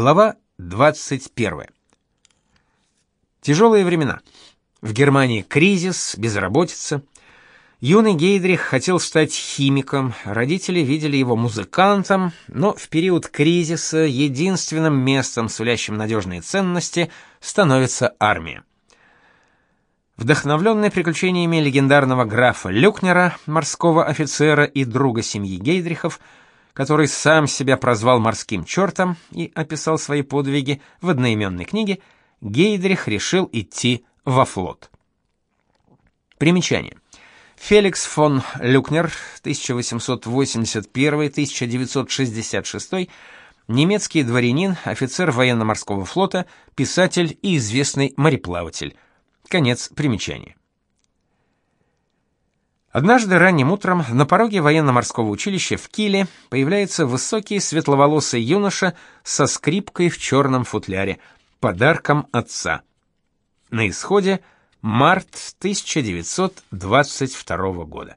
Глава 21. Тяжелые времена. В Германии кризис, безработица. Юный Гейдрих хотел стать химиком, родители видели его музыкантом, но в период кризиса единственным местом, сулящим надежные ценности, становится армия. Вдохновленный приключениями легендарного графа Люкнера, морского офицера и друга семьи Гейдрихов, который сам себя прозвал морским чертом и описал свои подвиги в одноименной книге, Гейдрих решил идти во флот. Примечание. Феликс фон Люкнер, 1881-1966, немецкий дворянин, офицер военно-морского флота, писатель и известный мореплаватель. Конец примечания. Однажды ранним утром на пороге военно-морского училища в Киле появляется высокий светловолосый юноша со скрипкой в черном футляре, подарком отца. На исходе март 1922 года.